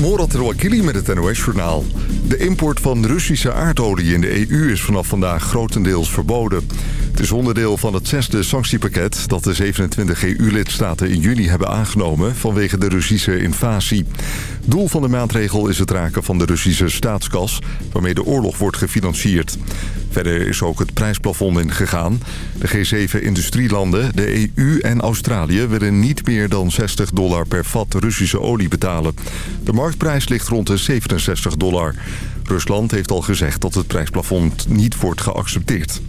Morat Rouakili met het NOS-journaal. De import van Russische aardolie in de EU is vanaf vandaag grotendeels verboden. Het is onderdeel van het zesde sanctiepakket dat de 27 EU-lidstaten in juni hebben aangenomen vanwege de Russische invasie. Doel van de maatregel is het raken van de Russische staatskas, waarmee de oorlog wordt gefinancierd. Verder is ook het prijsplafond ingegaan. De G7-industrielanden, de EU en Australië willen niet meer dan 60 dollar per vat Russische olie betalen. De marktprijs ligt rond de 67 dollar. Rusland heeft al gezegd dat het prijsplafond niet wordt geaccepteerd.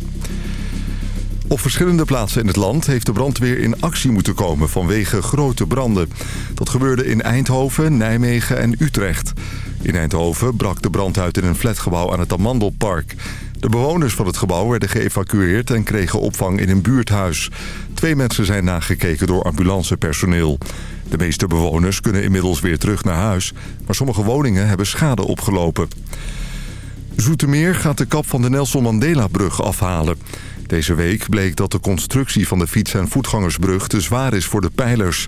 Op verschillende plaatsen in het land heeft de brandweer in actie moeten komen vanwege grote branden. Dat gebeurde in Eindhoven, Nijmegen en Utrecht. In Eindhoven brak de brand uit in een flatgebouw aan het Amandelpark. De bewoners van het gebouw werden geëvacueerd en kregen opvang in een buurthuis. Twee mensen zijn nagekeken door ambulancepersoneel. De meeste bewoners kunnen inmiddels weer terug naar huis... maar sommige woningen hebben schade opgelopen. Zoetermeer gaat de kap van de Nelson Mandela-brug afhalen. Deze week bleek dat de constructie van de fiets- en voetgangersbrug te zwaar is voor de pijlers.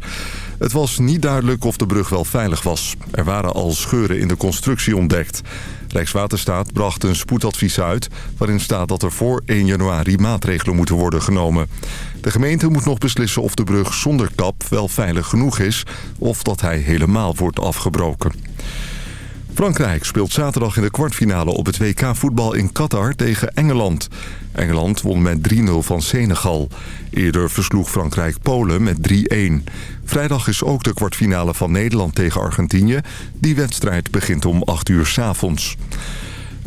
Het was niet duidelijk of de brug wel veilig was. Er waren al scheuren in de constructie ontdekt. Rijkswaterstaat bracht een spoedadvies uit... waarin staat dat er voor 1 januari maatregelen moeten worden genomen. De gemeente moet nog beslissen of de brug zonder kap wel veilig genoeg is... of dat hij helemaal wordt afgebroken. Frankrijk speelt zaterdag in de kwartfinale op het WK voetbal in Qatar tegen Engeland. Engeland won met 3-0 van Senegal. Eerder versloeg Frankrijk Polen met 3-1. Vrijdag is ook de kwartfinale van Nederland tegen Argentinië. Die wedstrijd begint om 8 uur s avonds.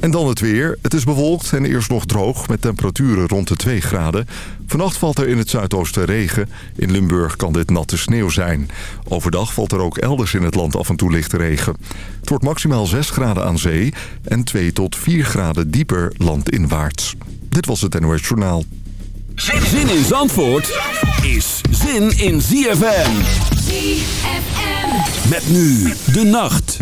En dan het weer. Het is bewolkt en eerst nog droog met temperaturen rond de 2 graden. Vannacht valt er in het zuidoosten regen. In Limburg kan dit natte sneeuw zijn. Overdag valt er ook elders in het land af en toe lichte regen. Het wordt maximaal 6 graden aan zee en 2 tot 4 graden dieper landinwaarts. Dit was het NOS Journaal. Zin in Zandvoort is zin in ZFM. ZFM. Met nu de nacht.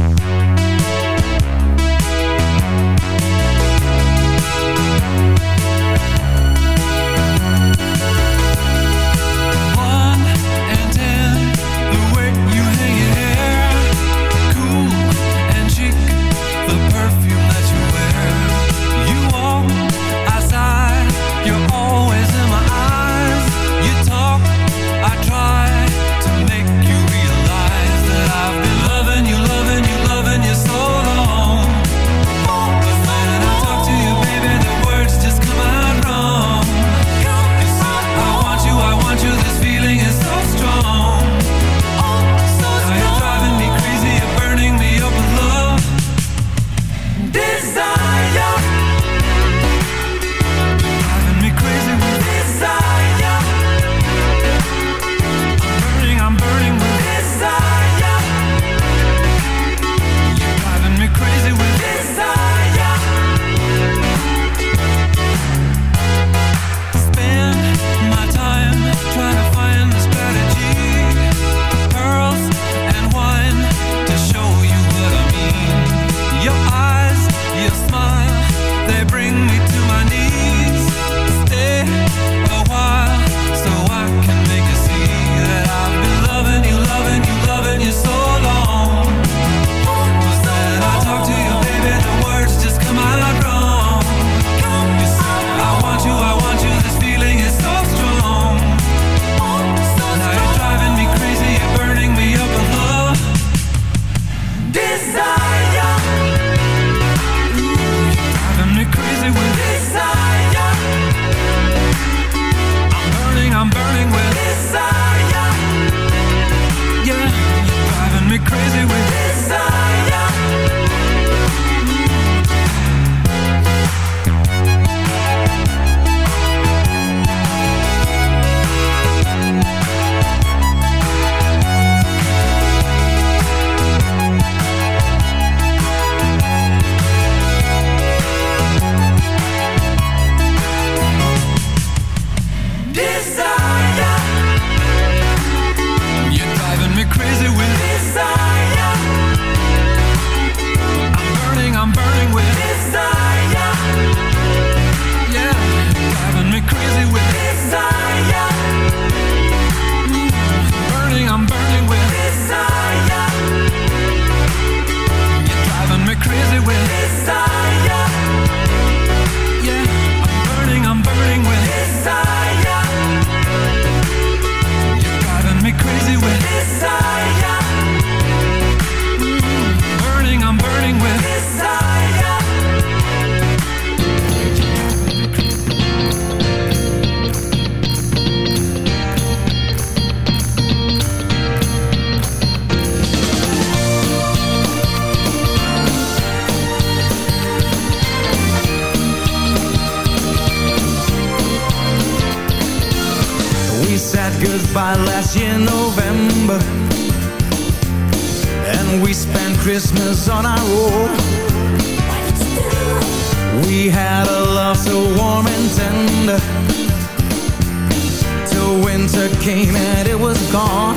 goodbye last year November. And we spent Christmas on our own. We had a love so warm and tender. Till winter came and it was gone.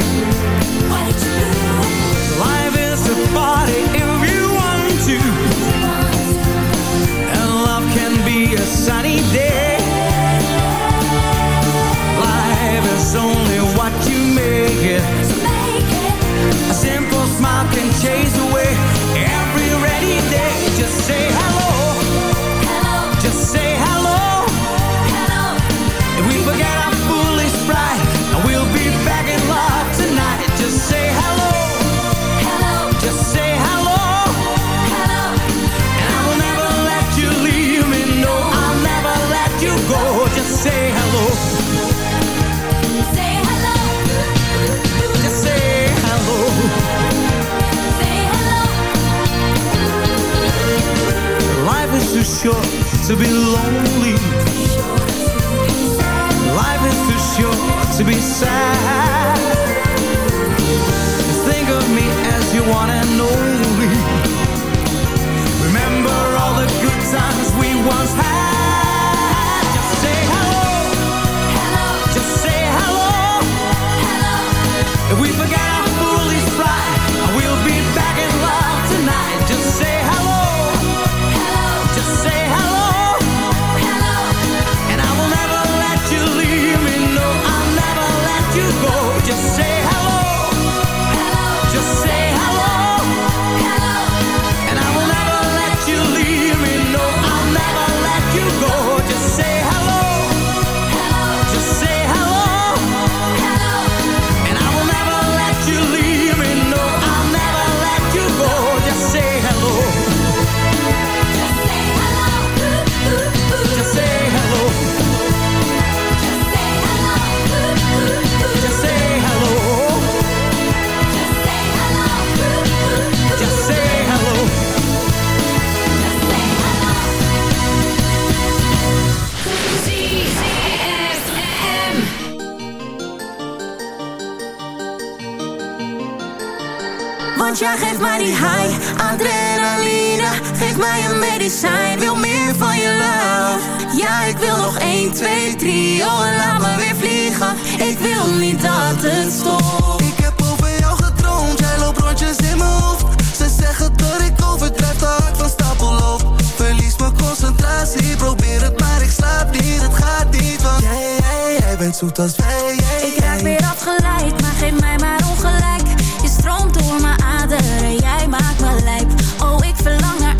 mij een medicijn, wil meer van je love. Ja, ik wil nog 1, 2, 3, oh en laat me weer vliegen. Ik wil niet dat het stopt. Ik heb over jou gedroomd, jij loopt rondjes in mijn hoofd. Ze zeggen dat ik overdrijf, het dak van stapel loop Verlies mijn concentratie, probeer het maar ik slaap niet. Het gaat niet, want jij, jij, jij bent zoet als wij Ik raak weer afgeleid, maar geef mij maar ongelijk. Je stroomt door mijn aderen, jij maakt me lijp. Oh, ik verlang naar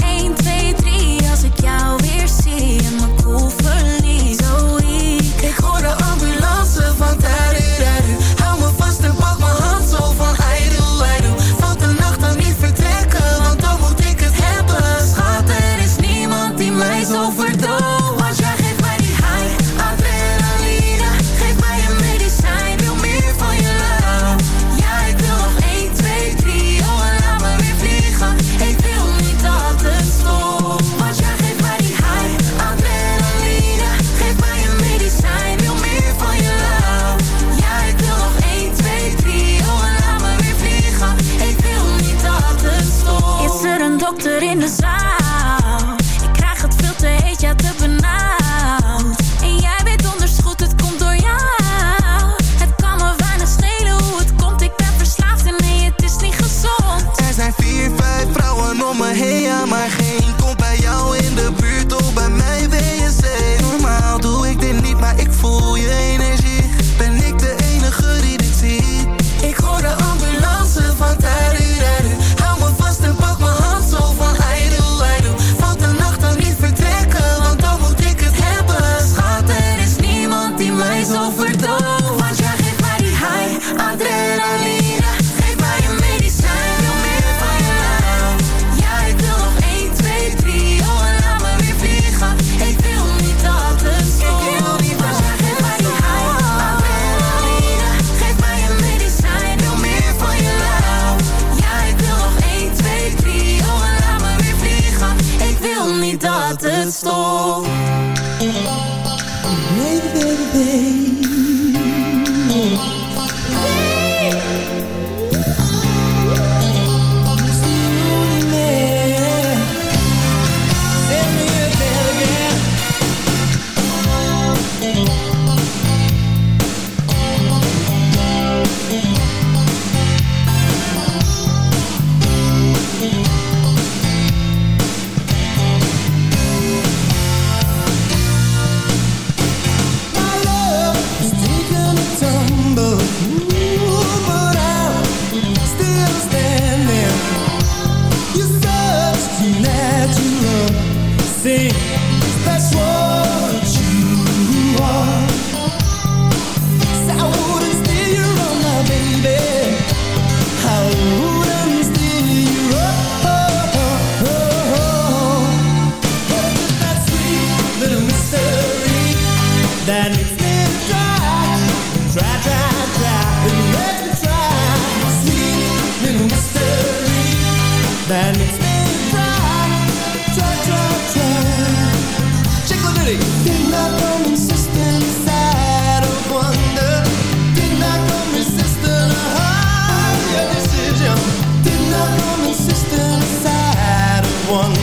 one.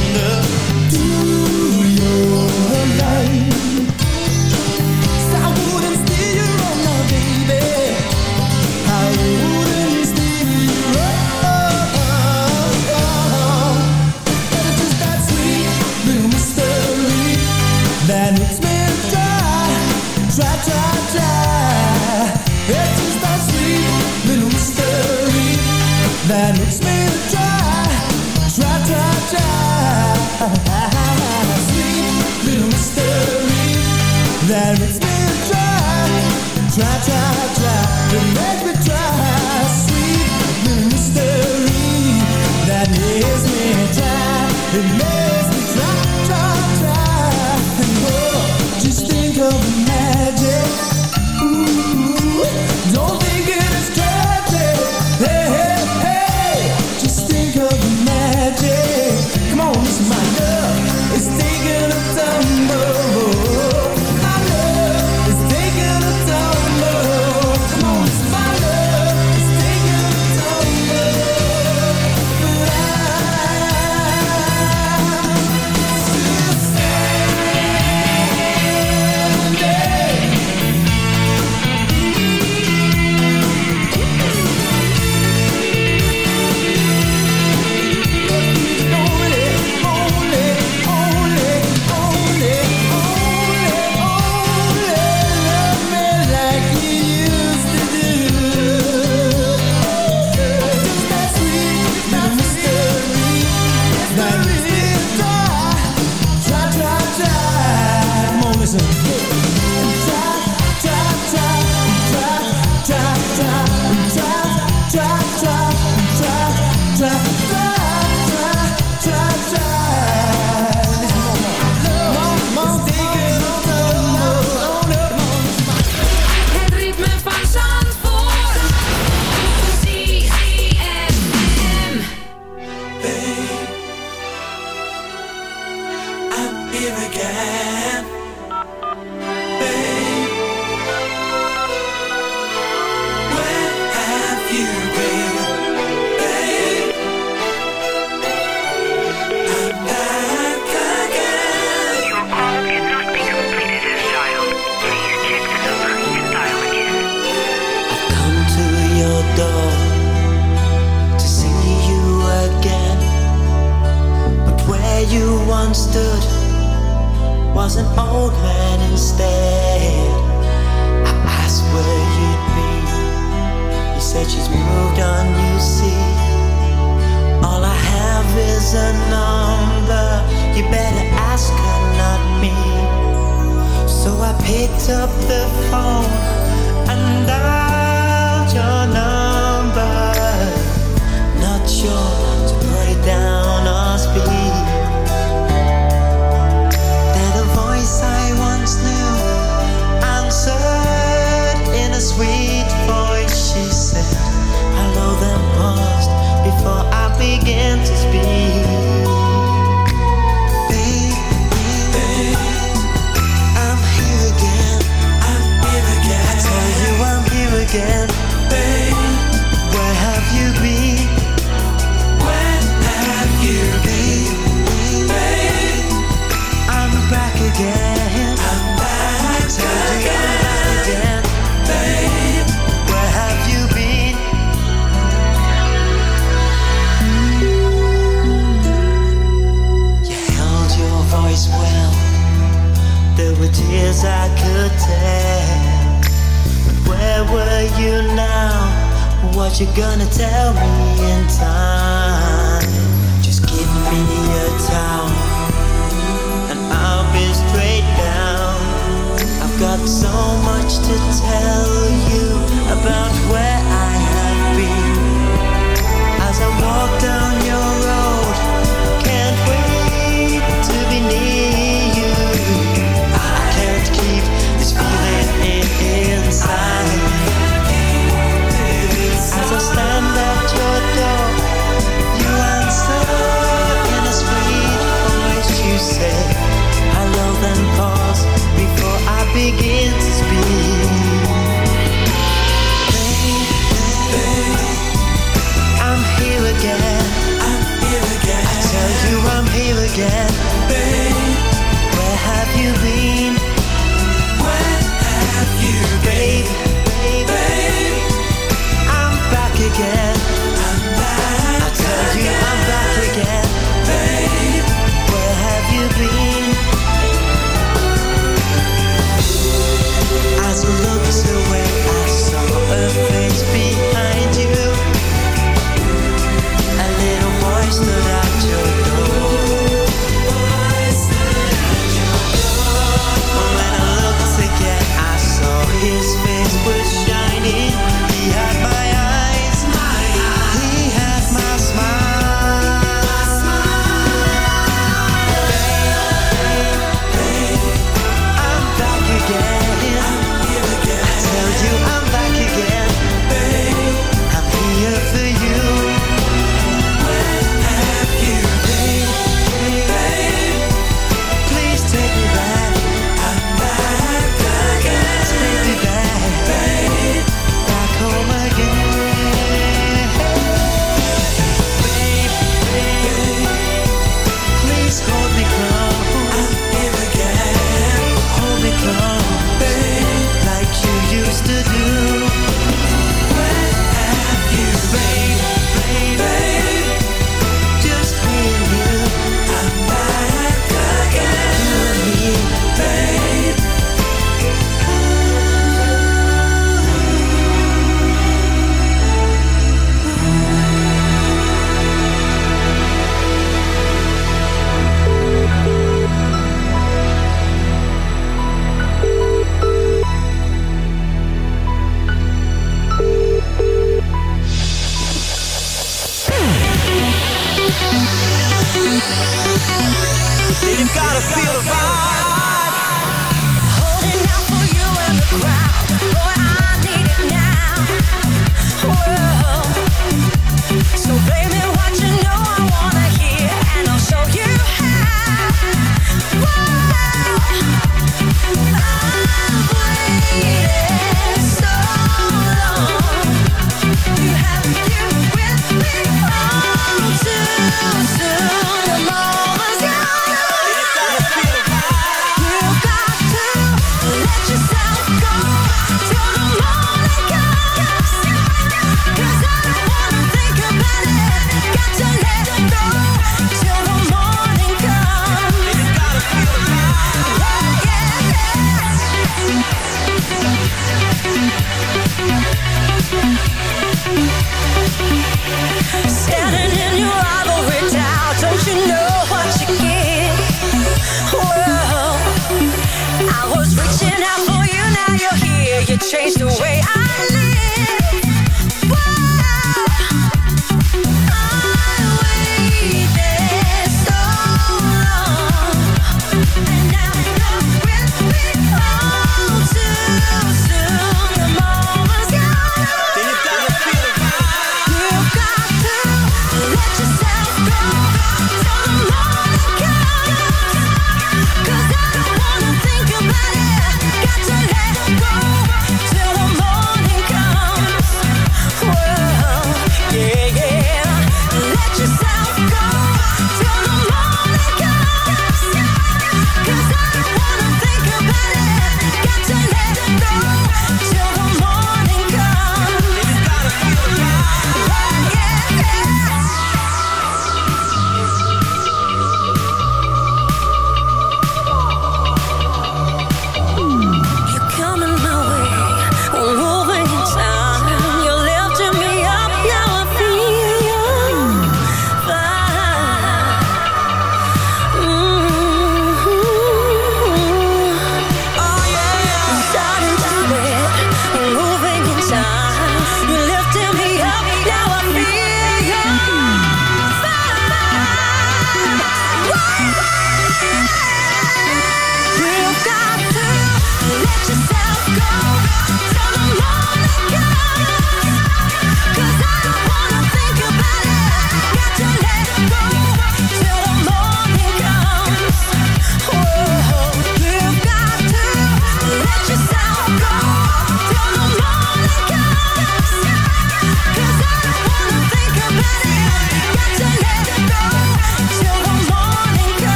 Begin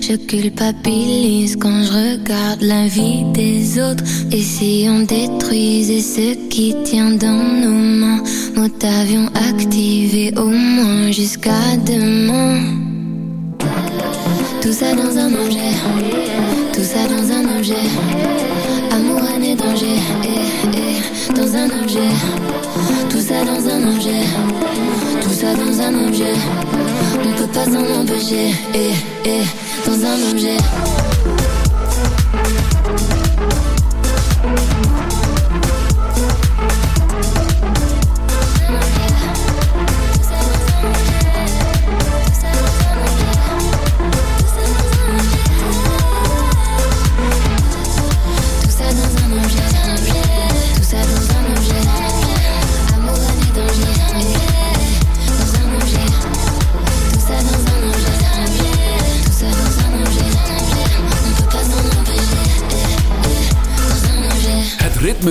Je culpabilise quand je regarde la vie des autres. Et si on détruisait ce qui tient dans nos mains, mot avion activé au moins jusqu'à demain. Tout ça dans un objet, tout ça dans un objet. Amour, année, danger, eh, eh, dans un objet. Tout ça dans un objet ça dans un objet. On peut pas s'en empêcher. Et, et, dans un objet.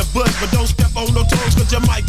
The bush, but don't step on no toes, cause you might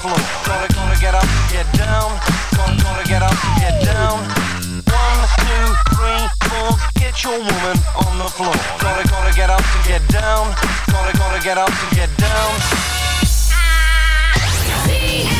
floor. Gonna, gonna get up, get down. Gonna, gonna get up, get down. One, two, three, four. Get your woman on the floor. Gonna, gonna get up to get down. Gonna, gonna get up to get down. Ah,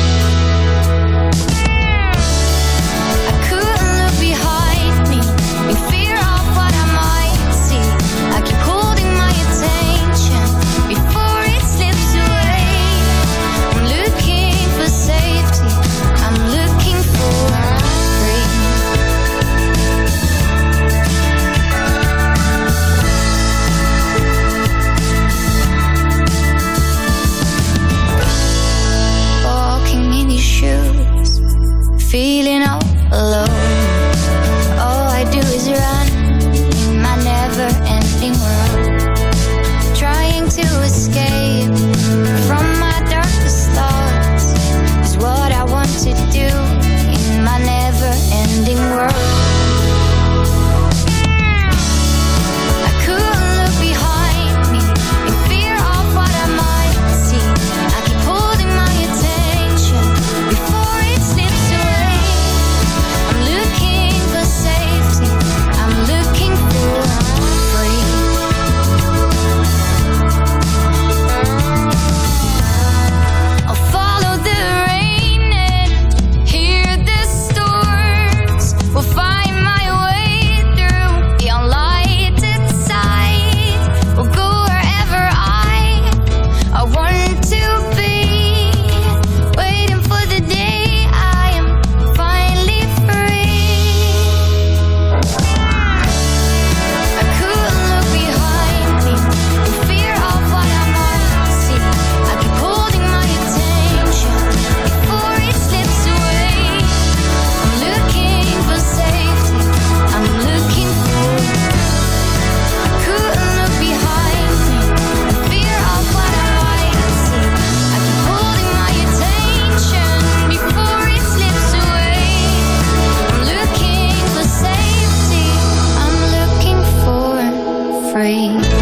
free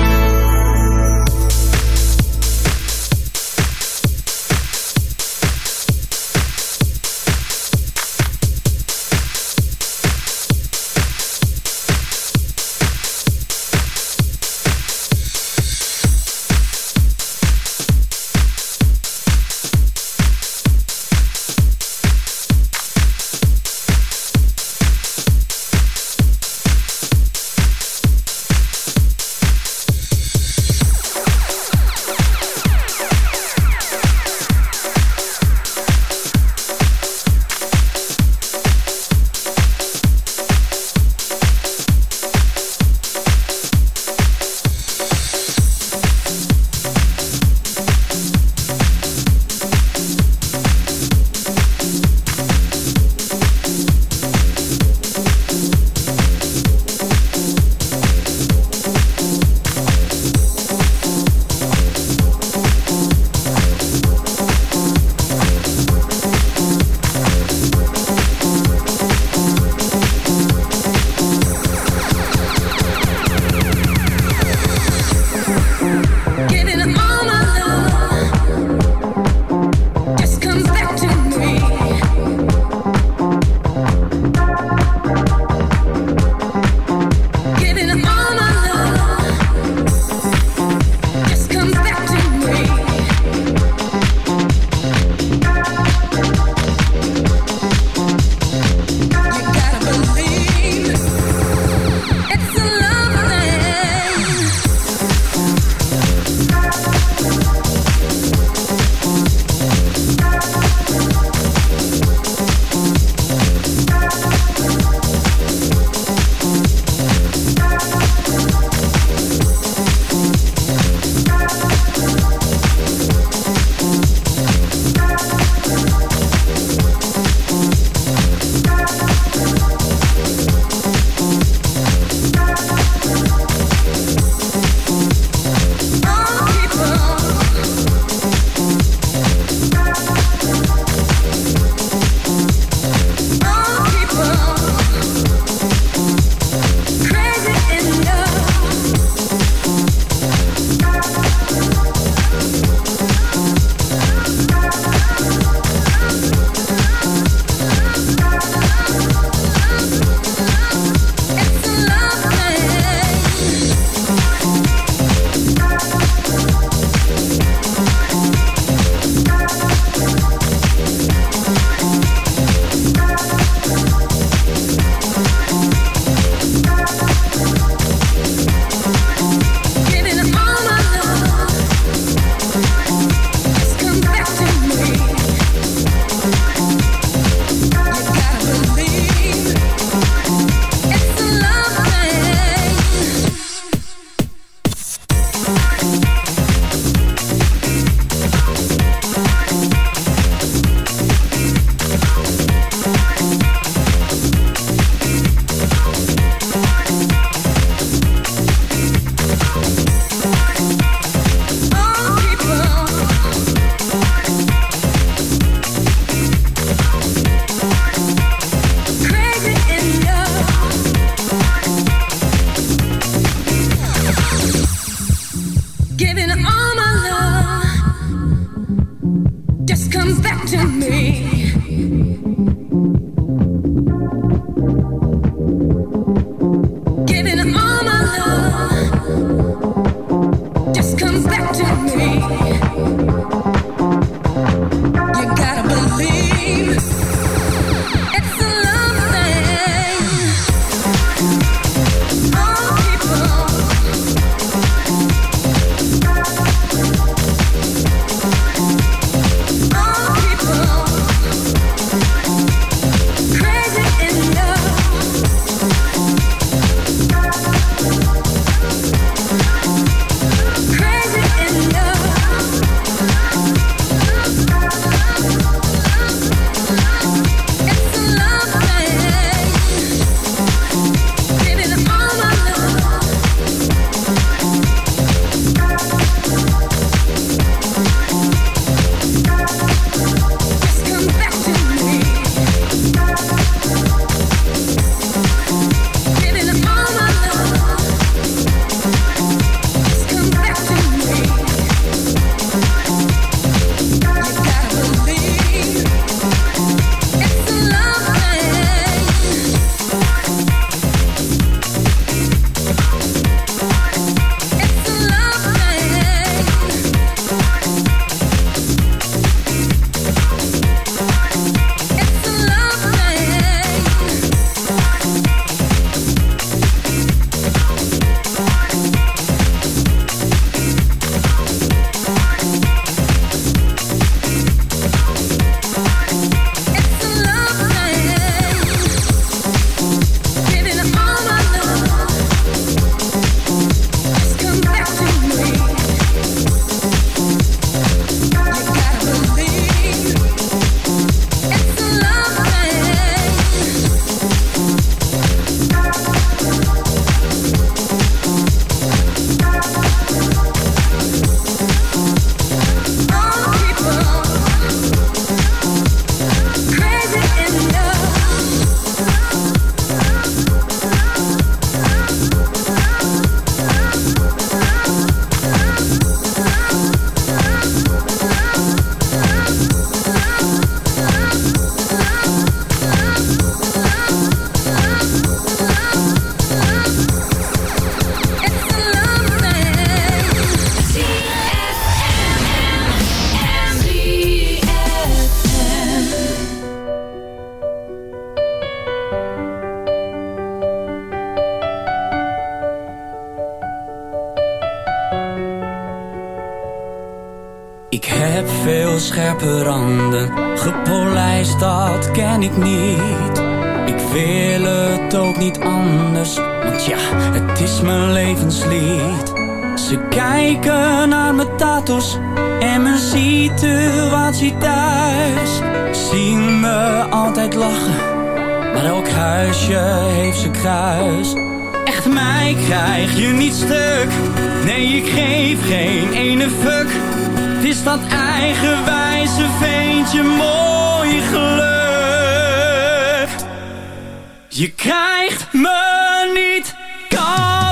krijgt me niet kapot.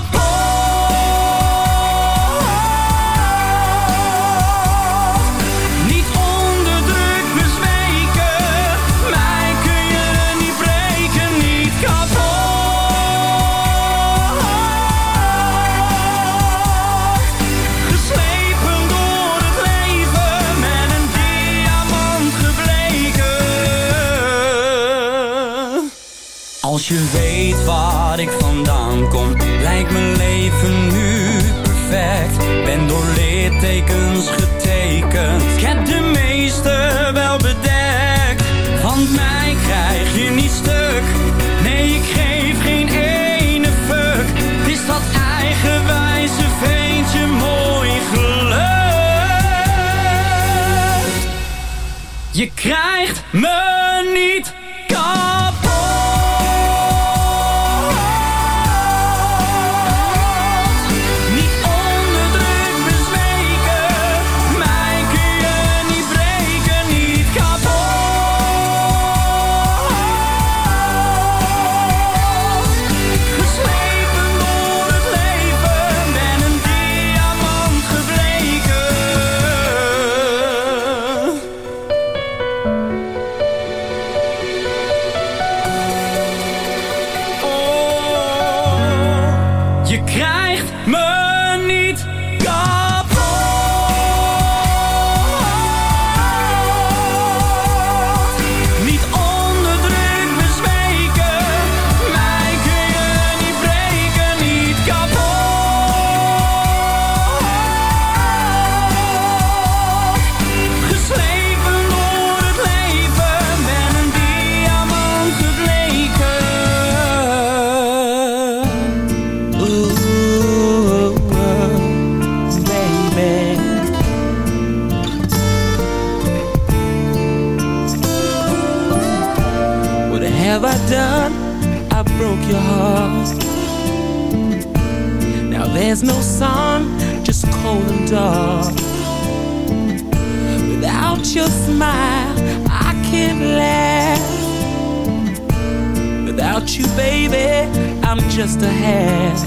Krijgt me just a half.